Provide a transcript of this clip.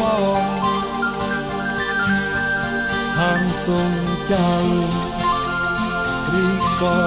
បងហាងសងចៅឬក៏